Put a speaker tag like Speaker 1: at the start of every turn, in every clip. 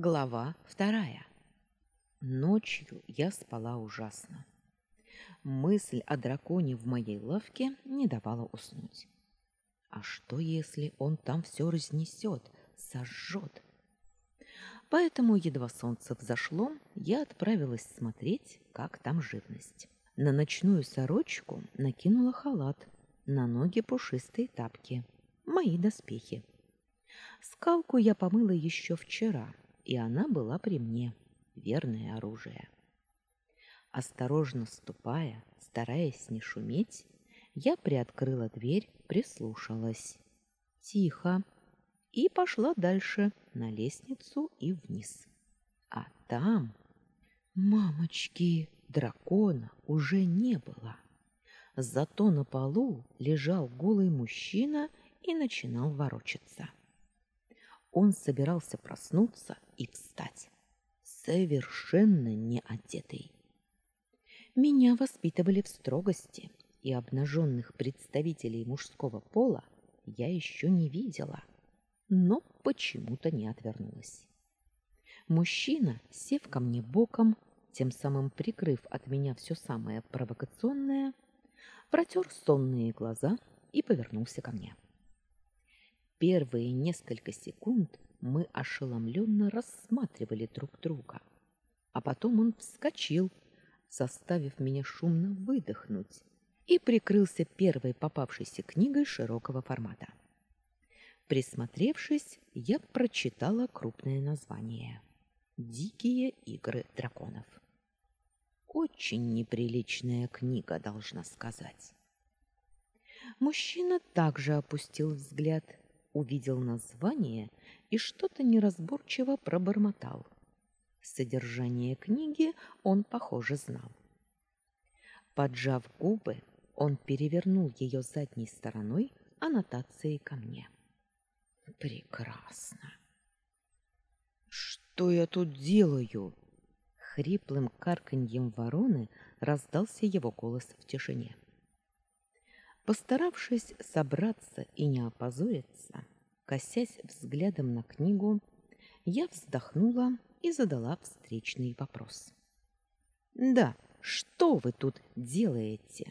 Speaker 1: Глава вторая. Ночью я спала ужасно. Мысль о драконе в моей лавке не давала уснуть. А что, если он там все разнесет, сожжет? Поэтому, едва солнце взошло, я отправилась смотреть, как там живность. На ночную сорочку накинула халат, на ноги пушистые тапки, мои доспехи. Скалку я помыла еще вчера — и она была при мне, верное оружие. Осторожно ступая, стараясь не шуметь, я приоткрыла дверь, прислушалась. Тихо. И пошла дальше, на лестницу и вниз. А там... Мамочки, дракона уже не было. Зато на полу лежал голый мужчина и начинал ворочаться. Он собирался проснуться и встать, совершенно не одетый. Меня воспитывали в строгости, и обнаженных представителей мужского пола я еще не видела, но почему-то не отвернулась. Мужчина, сев ко мне боком, тем самым прикрыв от меня все самое провокационное, протер сонные глаза и повернулся ко мне. Первые несколько секунд мы ошеломленно рассматривали друг друга. А потом он вскочил, заставив меня шумно выдохнуть, и прикрылся первой попавшейся книгой широкого формата. Присмотревшись, я прочитала крупное название «Дикие игры драконов». Очень неприличная книга, должна сказать. Мужчина также опустил взгляд увидел название и что-то неразборчиво пробормотал. Содержание книги он, похоже, знал. Поджав губы, он перевернул ее задней стороной аннотацией ко мне. Прекрасно. Что я тут делаю? Хриплым карканьем вороны раздался его голос в тишине. Постаравшись собраться и не опозориться, косясь взглядом на книгу, я вздохнула и задала встречный вопрос. «Да, что вы тут делаете?»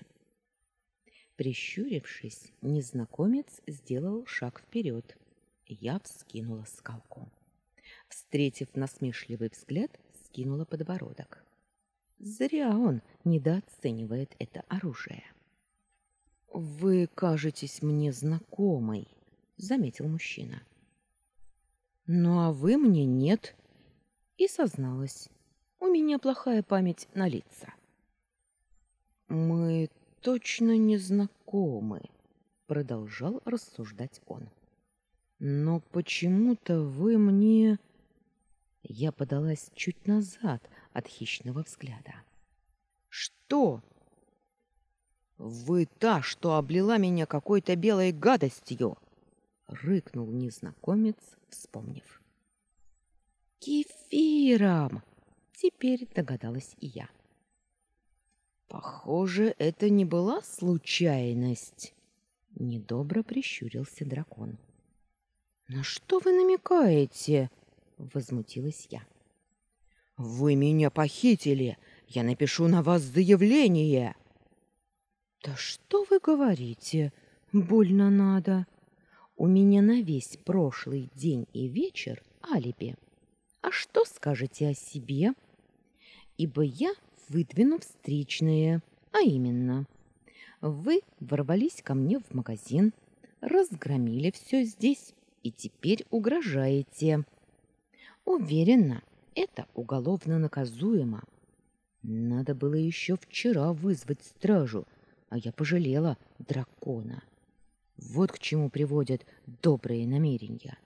Speaker 1: Прищурившись, незнакомец сделал шаг вперед. Я вскинула скалку. Встретив насмешливый взгляд, скинула подбородок. Зря он недооценивает это оружие. Вы кажетесь мне знакомой, заметил мужчина. Ну а вы мне нет. И созналась. У меня плохая память на лица. Мы точно не знакомы, продолжал рассуждать он. Но почему-то вы мне Я подалась чуть назад от хищного взгляда. Что? Вы та, что облила меня какой-то белой гадостью, рыкнул незнакомец, вспомнив. Кефиром, теперь догадалась и я. Похоже, это не была случайность, недобро прищурился дракон. На что вы намекаете? возмутилась я. Вы меня похитили. Я напишу на вас заявление. Да что вы говорите? Больно надо. У меня на весь прошлый день и вечер алиби. А что скажете о себе? Ибо я выдвину встречное, а именно, вы ворвались ко мне в магазин, разгромили все здесь и теперь угрожаете. Уверена, это уголовно наказуемо. Надо было еще вчера вызвать стражу, а я пожалела дракона. Вот к чему приводят добрые намерения.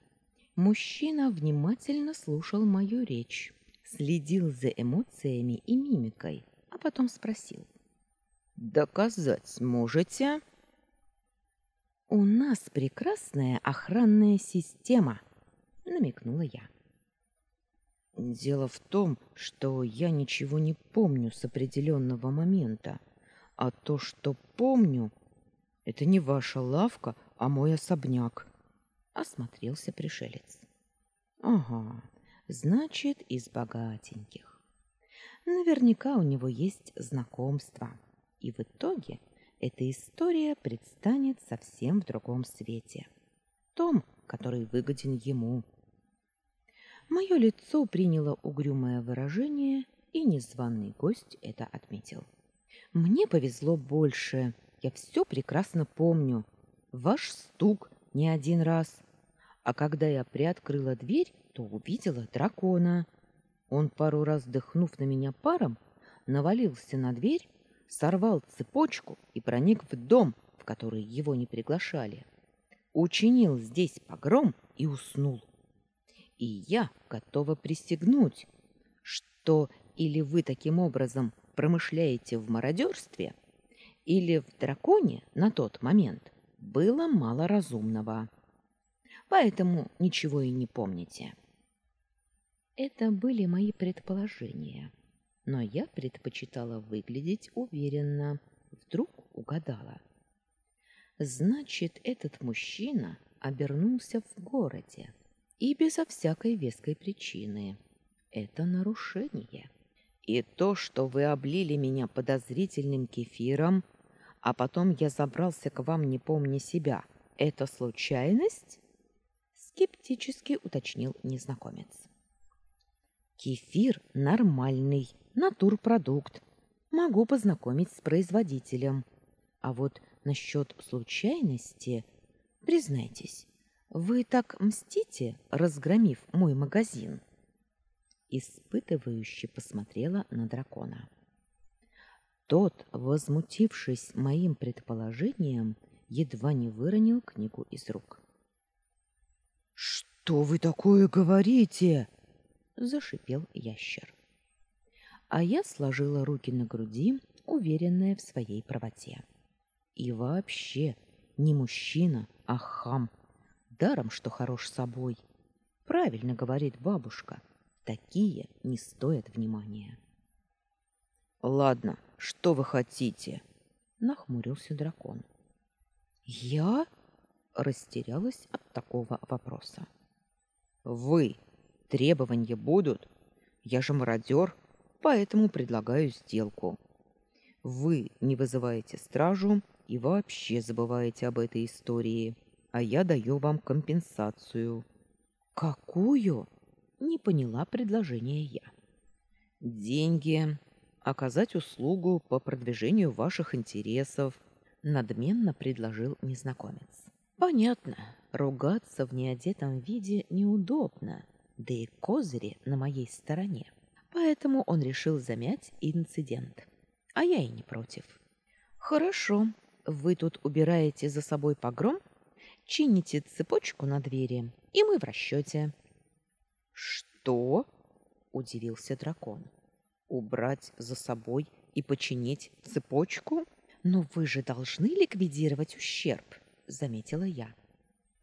Speaker 1: Мужчина внимательно слушал мою речь, следил за эмоциями и мимикой, а потом спросил: "Доказать можете?" У нас прекрасная охранная система, намекнула я. Дело в том, что я ничего не помню с определенного момента а то, что помню, это не ваша лавка, а мой особняк. Осмотрелся пришелец. Ага, Значит, из богатеньких. Наверняка у него есть знакомства. И в итоге эта история предстанет совсем в другом свете. Том, который выгоден ему. Мое лицо приняло угрюмое выражение, и незваный гость это отметил. Мне повезло больше. Я все прекрасно помню. Ваш стук не один раз. А когда я приоткрыла дверь, то увидела дракона. Он пару раз дыхнув на меня паром, навалился на дверь, сорвал цепочку и проник в дом, в который его не приглашали. Учинил здесь погром и уснул. И я готова присягнуть, что или вы таким образом промышляете в мародерстве, или в драконе на тот момент было мало разумного. Поэтому ничего и не помните. Это были мои предположения, но я предпочитала выглядеть уверенно. Вдруг угадала. Значит, этот мужчина обернулся в городе и безо всякой веской причины. Это нарушение. И то, что вы облили меня подозрительным кефиром, а потом я забрался к вам, не помня себя, это случайность? Скептически уточнил незнакомец. Кефир нормальный, натурпродукт. Могу познакомить с производителем. А вот насчет случайности, признайтесь, вы так мстите, разгромив мой магазин? Испытывающе посмотрела на дракона. Тот, возмутившись моим предположением, едва не выронил книгу из рук. Что вы такое говорите? зашипел ящер. А я сложила руки на груди, уверенная в своей правоте. И вообще, не мужчина, а хам. Даром, что хорош собой. Правильно говорит бабушка. Такие не стоят внимания. Ладно, что вы хотите? нахмурился дракон. Я растерялась от такого вопроса. Вы требования будут? Я же мародер, поэтому предлагаю сделку. Вы не вызываете стражу и вообще забываете об этой истории, а я даю вам компенсацию. Какую? Не поняла предложения я. Деньги, оказать услугу по продвижению ваших интересов, надменно предложил незнакомец. Понятно, ругаться в неодетом виде неудобно, да и козыри на моей стороне. Поэтому он решил замять инцидент. А я и не против. Хорошо, вы тут убираете за собой погром, чините цепочку на двери, и мы в расчете. Что? удивился дракон. Убрать за собой и починить цепочку? Но вы же должны ликвидировать ущерб, заметила я.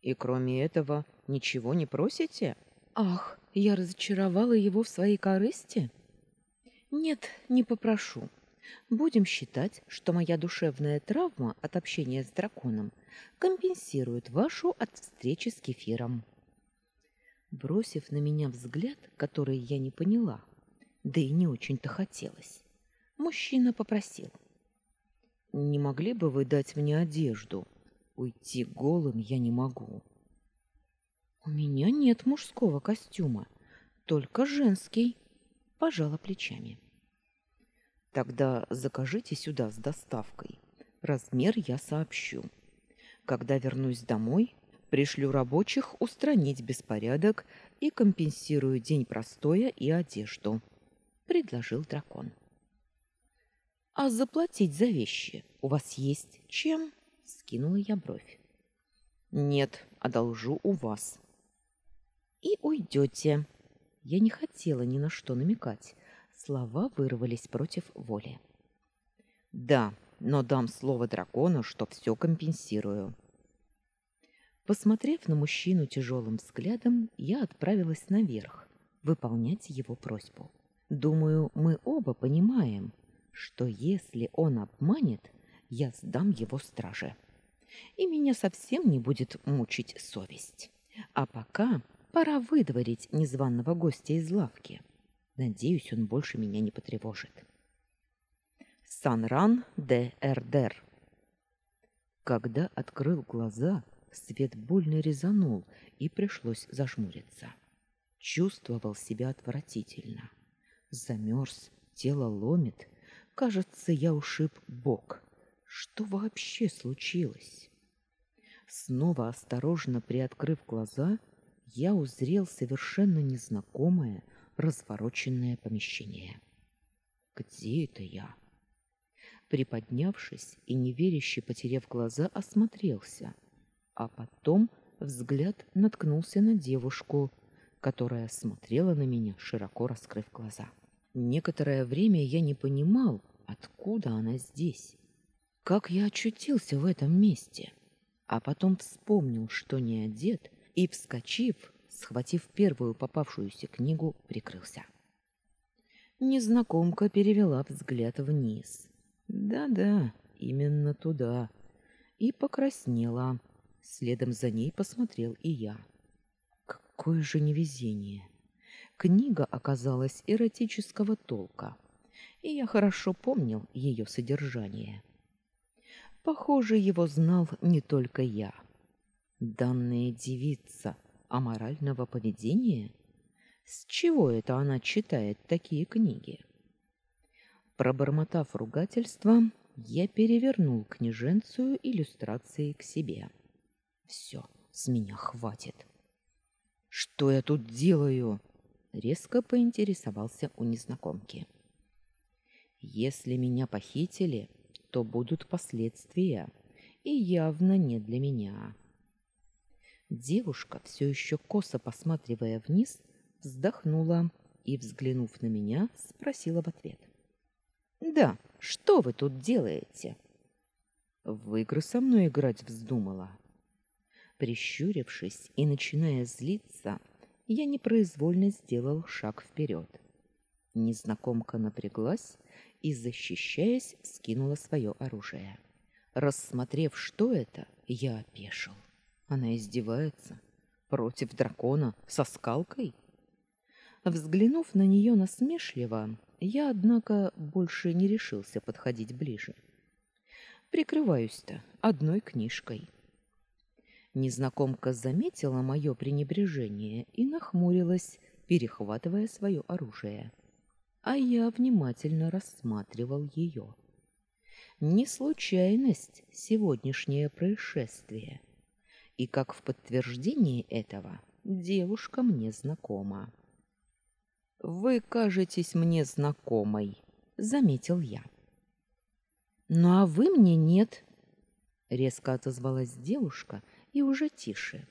Speaker 1: И кроме этого ничего не просите? Ах, я разочаровала его в своей корысти? Нет, не попрошу. Будем считать, что моя душевная травма от общения с драконом компенсирует вашу от встречи с кефиром. Бросив на меня взгляд, который я не поняла, да и не очень-то хотелось, мужчина попросил: "Не могли бы вы дать мне одежду? Уйти голым я не могу". У меня нет мужского костюма, только женский, пожала плечами. Тогда закажите сюда с доставкой. Размер я сообщу. Когда вернусь домой, Пришлю рабочих устранить беспорядок и компенсирую день простоя и одежду, предложил дракон. А заплатить за вещи у вас есть чем? скинула я бровь. Нет, одолжу у вас. И уйдете. Я не хотела ни на что намекать. Слова вырвались против воли. Да, но дам слово дракону, что все компенсирую. Посмотрев на мужчину тяжелым взглядом, я отправилась наверх выполнять его просьбу. Думаю, мы оба понимаем, что если он обманет, я сдам его страже. И меня совсем не будет мучить совесть. А пока пора выдворить незваного гостя из лавки. Надеюсь, он больше меня не потревожит. Санран де Эрдер. Когда открыл глаза, свет больно резанул, и пришлось зажмуриться. Чувствовал себя отвратительно. Замерз, тело ломит. Кажется, я ушиб бок. Что вообще случилось? Снова осторожно приоткрыв глаза, я узрел совершенно незнакомое, развороченное помещение. Где это я? Приподнявшись и неверяще потеряв глаза, осмотрелся, а потом взгляд наткнулся на девушку, которая смотрела на меня, широко раскрыв глаза. Некоторое время я не понимал, откуда она здесь. Как я очутился в этом месте? А потом вспомнил, что не одет, и, вскочив, схватив первую попавшуюся книгу, прикрылся. Незнакомка перевела взгляд вниз. Да-да, именно туда. И покраснела. Следом за ней посмотрел и я. Какое же невезение! Книга оказалась эротического толка, и я хорошо помнил ее содержание. Похоже, его знал не только я. Данная девица аморального поведения? С чего это она читает такие книги? Пробормотав ругательство, я перевернул книженцию иллюстрации к себе. Все, с меня хватит. Что я тут делаю? резко поинтересовался у незнакомки. Если меня похитили, то будут последствия, и явно не для меня. Девушка, все еще косо посматривая вниз, вздохнула и, взглянув на меня, спросила в ответ: "Да, что вы тут делаете?" В игры со мной играть вздумала. Прищурившись и начиная злиться, я непроизвольно сделал шаг вперед. Незнакомка напряглась и, защищаясь, скинула свое оружие. Рассмотрев, что это, я опешил. Она издевается против дракона со скалкой? Взглянув на нее насмешливо, я, однако, больше не решился подходить ближе. Прикрываюсь-то одной книжкой. Незнакомка заметила мое пренебрежение и нахмурилась, перехватывая свое оружие. А я внимательно рассматривал ее. Не случайность сегодняшнее происшествие. И как в подтверждение этого, девушка мне знакома. Вы кажетесь мне знакомой, заметил я. Ну а вы мне нет, резко отозвалась девушка и уже тише.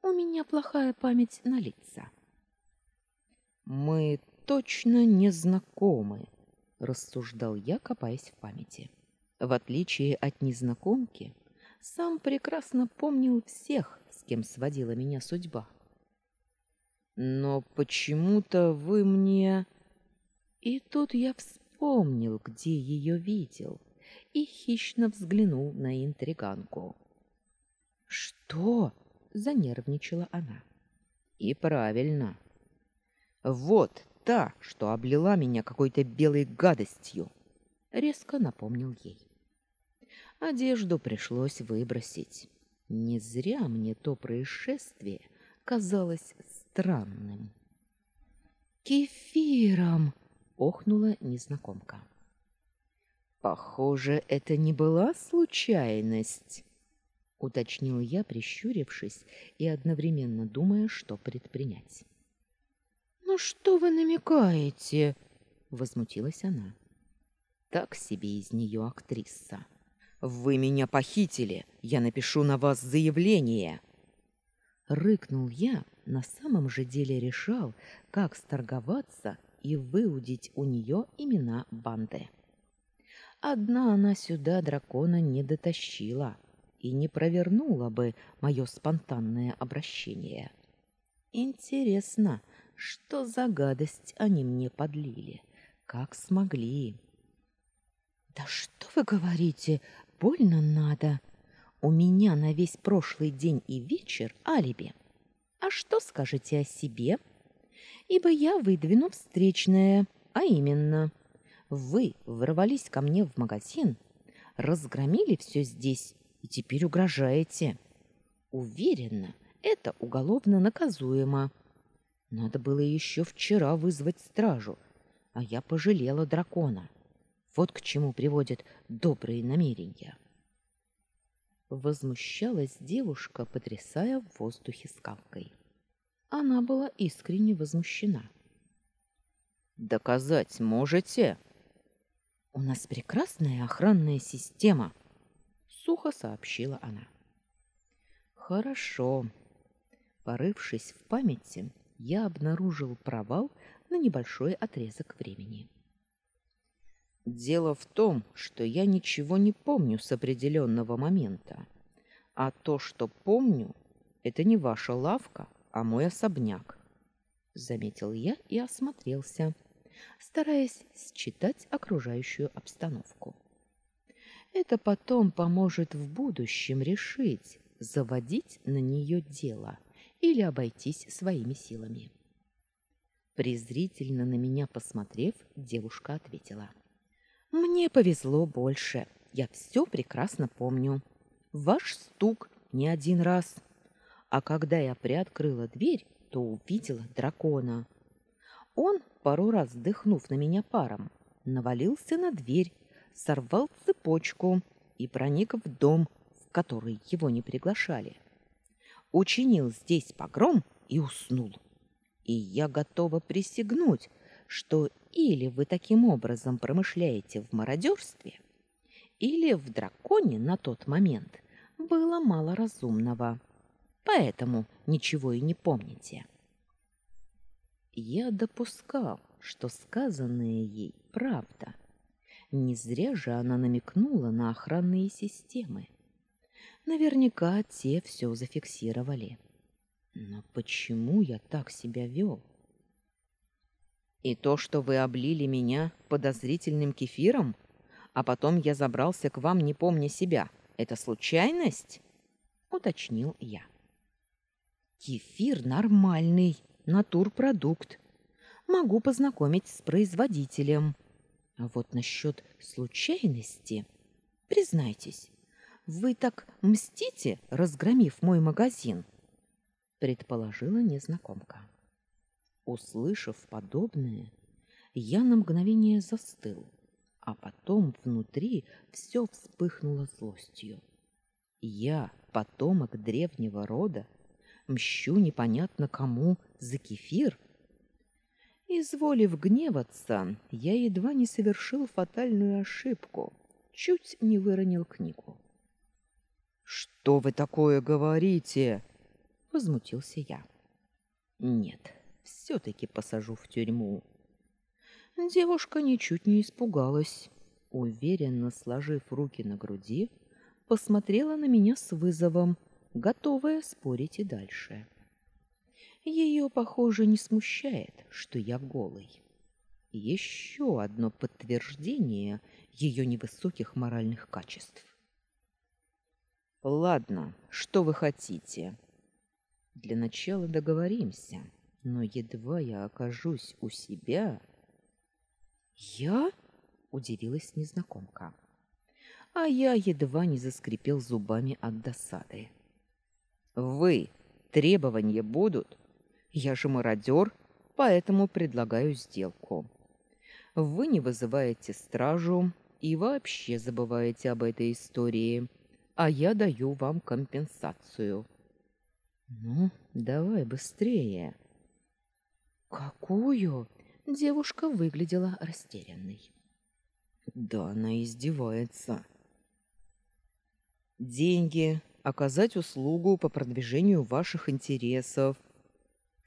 Speaker 1: У меня плохая память на лица. Мы точно не знакомы, рассуждал я, копаясь в памяти. В отличие от незнакомки, сам прекрасно помнил всех, с кем сводила меня судьба. Но почему-то вы мне И тут я вспомнил, где ее видел, и хищно взглянул на интриганку. Что? занервничала она. И правильно. Вот та, что облила меня какой-то белой гадостью, резко напомнил ей. Одежду пришлось выбросить. Не зря мне то происшествие казалось странным. Кефиром, охнула незнакомка. Похоже, это не была случайность уточнил я, прищурившись и одновременно думая, что предпринять. Ну что вы намекаете? возмутилась она. Так себе из нее актриса. Вы меня похитили. Я напишу на вас заявление. Рыкнул я, на самом же деле решал, как сторговаться и выудить у нее имена банды. Одна она сюда дракона не дотащила и не провернула бы мое спонтанное обращение. Интересно, что за гадость они мне подлили? Как смогли? Да что вы говорите? Больно надо. У меня на весь прошлый день и вечер алиби. А что скажете о себе? Ибо я выдвину встречное, а именно, вы ворвались ко мне в магазин, разгромили все здесь и теперь угрожаете. Уверена, это уголовно наказуемо. Надо было еще вчера вызвать стражу, а я пожалела дракона. Вот к чему приводят добрые намерения. Возмущалась девушка, потрясая в воздухе скалкой. Она была искренне возмущена.
Speaker 2: Доказать можете?
Speaker 1: У нас прекрасная охранная система, сухо сообщила она. Хорошо. Порывшись в памяти, я обнаружил провал на небольшой отрезок времени.
Speaker 2: Дело в том, что я ничего не помню с определенного момента. А то, что помню, это не ваша лавка, а мой особняк, заметил я и осмотрелся, стараясь считать окружающую обстановку. Это потом поможет в будущем решить, заводить на нее дело или обойтись своими силами. Презрительно на меня посмотрев, девушка ответила: "Мне повезло больше. Я все прекрасно помню. Ваш стук не один раз. А когда я приоткрыла дверь, то увидела дракона. Он, пару раз вдохнув на меня паром, навалился на дверь, сорвал цепочку и проник в дом, в который его не приглашали. Учинил здесь погром и уснул. И я готова присягнуть, что или вы таким образом промышляете в мародерстве, или в драконе на тот момент было мало разумного. Поэтому ничего и не помните. Я допускал, что сказанное ей правда. Не зря же она намекнула на охранные системы. Наверняка те все зафиксировали. Но почему я так себя вел? И то, что вы облили меня подозрительным кефиром, а потом я забрался к вам, не помня себя, это случайность? уточнил я.
Speaker 1: Кефир нормальный, натурпродукт. Могу познакомить с производителем. А вот насчет случайности, признайтесь, вы так мстите, разгромив мой магазин, предположила незнакомка. Услышав подобное, я на мгновение застыл, а потом внутри все вспыхнуло злостью. Я, потомок древнего рода, мщу непонятно кому за кефир? Изволив гневаться, я едва не совершил фатальную ошибку, чуть не выронил книгу.
Speaker 2: Что вы такое говорите?
Speaker 1: возмутился я. Нет, все таки посажу в тюрьму. Девушка ничуть не испугалась, уверенно сложив руки на груди, посмотрела на меня с вызовом, готовая спорить и дальше. Ее, похоже, не смущает, что я голый. Еще одно подтверждение ее невысоких моральных качеств.
Speaker 2: Ладно, что вы хотите?
Speaker 1: Для начала договоримся, но едва я окажусь у себя, я удивилась незнакомка. А я едва не заскрипел зубами от досады.
Speaker 2: Вы требования будут? Я же мародер, поэтому предлагаю сделку. Вы не вызываете стражу и вообще забываете об этой истории а я даю вам компенсацию.
Speaker 1: Ну, давай быстрее. Какую? Девушка выглядела растерянной.
Speaker 2: Да она издевается. Деньги, оказать услугу по продвижению ваших интересов.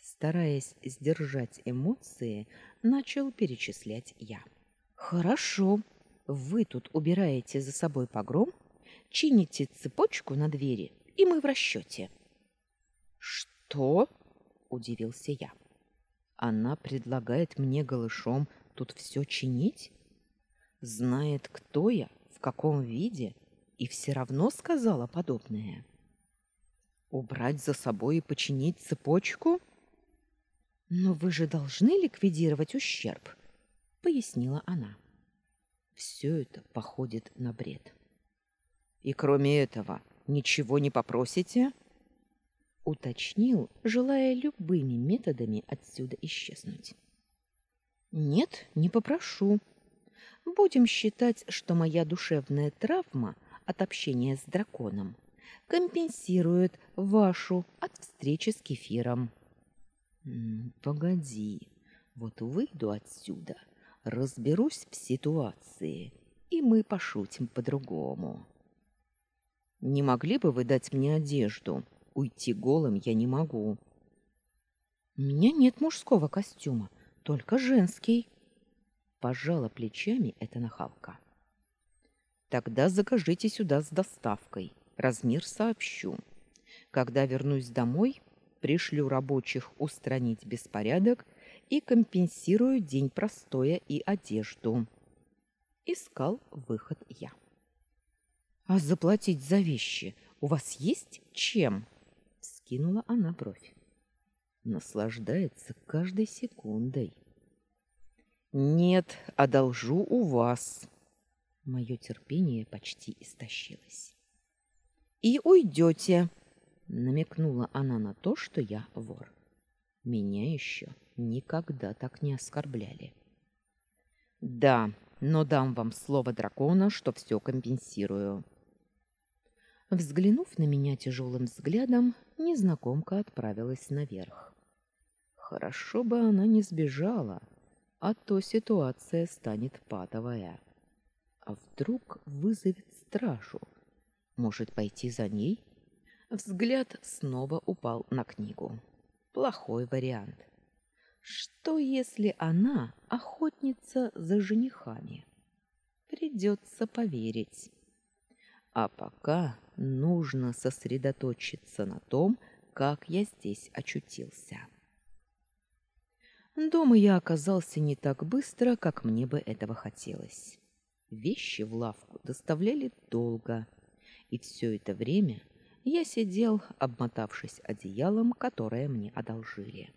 Speaker 1: Стараясь сдержать эмоции, начал перечислять я. Хорошо. Вы тут убираете за собой погром, чините цепочку на двери, и мы в расчете.
Speaker 2: Что? удивился я. Она предлагает мне голышом тут все чинить? Знает, кто я, в каком виде, и все равно сказала подобное.
Speaker 1: Убрать за собой и починить цепочку?
Speaker 2: Но вы же должны ликвидировать ущерб, пояснила она.
Speaker 1: Все это походит на бред. И кроме этого, ничего не попросите?
Speaker 2: уточнил, желая любыми методами отсюда исчезнуть. Нет, не попрошу. Будем считать, что моя душевная травма от общения с драконом компенсирует вашу от встречи с кефиром.
Speaker 1: Погоди. Вот выйду отсюда, разберусь в ситуации, и мы пошутим по-другому. Не могли бы вы дать мне одежду? Уйти голым я не могу.
Speaker 2: У меня нет мужского костюма, только женский.
Speaker 1: Пожала плечами эта нахалка. Тогда закажите сюда с доставкой. Размер сообщу. Когда вернусь домой, пришлю рабочих устранить беспорядок и компенсирую день простоя и одежду. Искал выход я.
Speaker 2: А заплатить за вещи у вас есть чем? Скинула она бровь.
Speaker 1: Наслаждается каждой секундой. Нет, одолжу у вас. Мое терпение почти истощилось. И уйдете, намекнула она на то, что я вор. Меня еще никогда так не оскорбляли. Да, но дам вам слово дракона, что все компенсирую. Взглянув на меня тяжелым взглядом, незнакомка отправилась наверх. Хорошо бы она не сбежала, а то ситуация станет патовая. А вдруг вызовет стражу? Может, пойти за ней? Взгляд снова упал на книгу. Плохой вариант. Что, если она охотница за женихами? Придется поверить. А пока нужно сосредоточиться на том, как я здесь очутился. Дома я оказался не так быстро, как мне бы этого хотелось. Вещи в лавку доставляли долго, и все это время я сидел, обмотавшись одеялом, которое мне одолжили.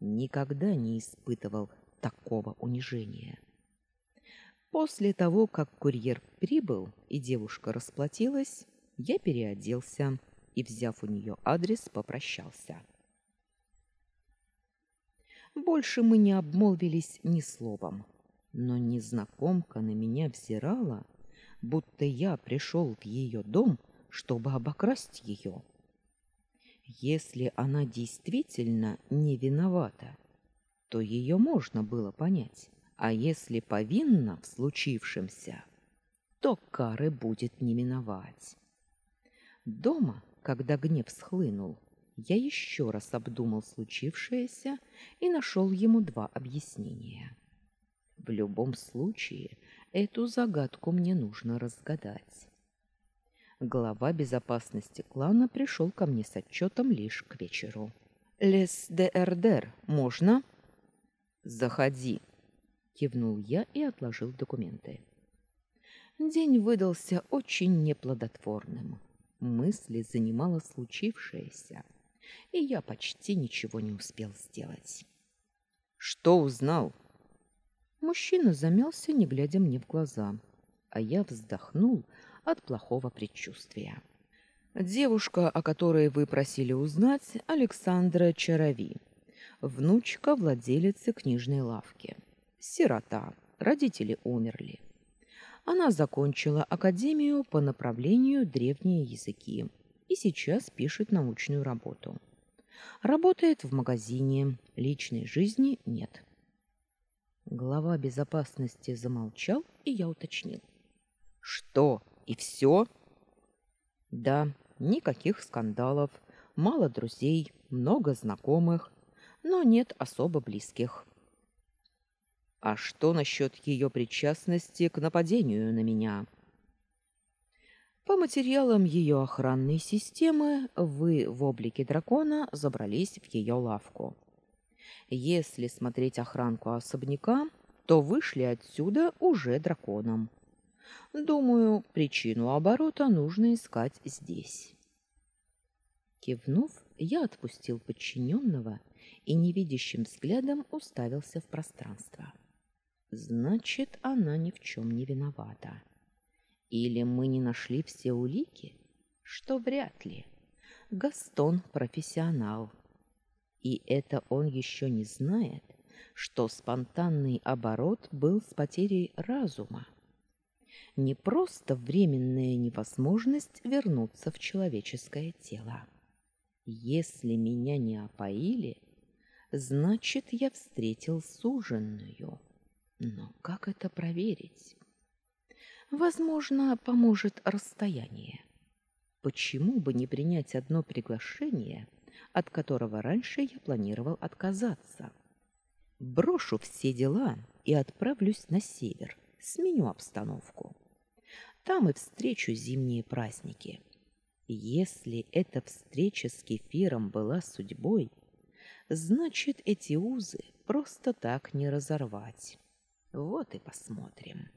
Speaker 1: Никогда не испытывал такого унижения. После того, как курьер прибыл и девушка расплатилась, я переоделся и, взяв у нее адрес, попрощался. Больше мы не обмолвились ни словом, но незнакомка на меня взирала, будто я пришел в ее дом, чтобы обокрасть ее. Если она действительно не виновата, то ее можно было понять. А если повинна в случившемся, то кары будет не миновать. Дома, когда гнев схлынул, я еще раз обдумал случившееся и нашел ему два объяснения. В любом случае, эту загадку мне нужно разгадать. Глава безопасности клана пришел ко мне с отчетом лишь к вечеру. «Лес де Эрдер, можно?» «Заходи», кивнул я и отложил документы. День выдался очень неплодотворным. Мысли занимало случившееся, и я почти ничего не успел сделать. Что узнал? Мужчина замялся, не глядя мне в глаза, а я вздохнул от плохого предчувствия. Девушка, о которой вы просили узнать, Александра Чарови, внучка владелицы книжной лавки сирота, родители умерли. Она закончила академию по направлению древние языки и сейчас пишет научную работу. Работает в магазине, личной жизни нет. Глава безопасности замолчал, и я уточнил: "Что? И все?» "Да, никаких скандалов, мало друзей, много знакомых, но нет особо близких. А что насчет ее причастности к нападению на меня? По материалам ее охранной системы вы в облике дракона забрались в ее лавку. Если смотреть охранку особняка, то вышли отсюда уже драконом. Думаю, причину оборота нужно искать здесь. Кивнув, я отпустил подчиненного и невидящим взглядом уставился в пространство. Значит, она ни в чем не виновата. Или мы не нашли все улики? Что вряд ли. Гастон профессионал. И это он еще не знает, что спонтанный оборот был с потерей разума. Не просто временная невозможность вернуться в человеческое тело. Если меня не опоили, значит, я встретил суженную. Но как это проверить? Возможно, поможет расстояние. Почему бы не принять одно приглашение, от которого раньше я планировал отказаться? Брошу все дела и отправлюсь на север, сменю обстановку. Там и встречу зимние праздники. Если эта встреча с кефиром была судьбой, значит, эти узы просто так не разорвать. Вот и посмотрим.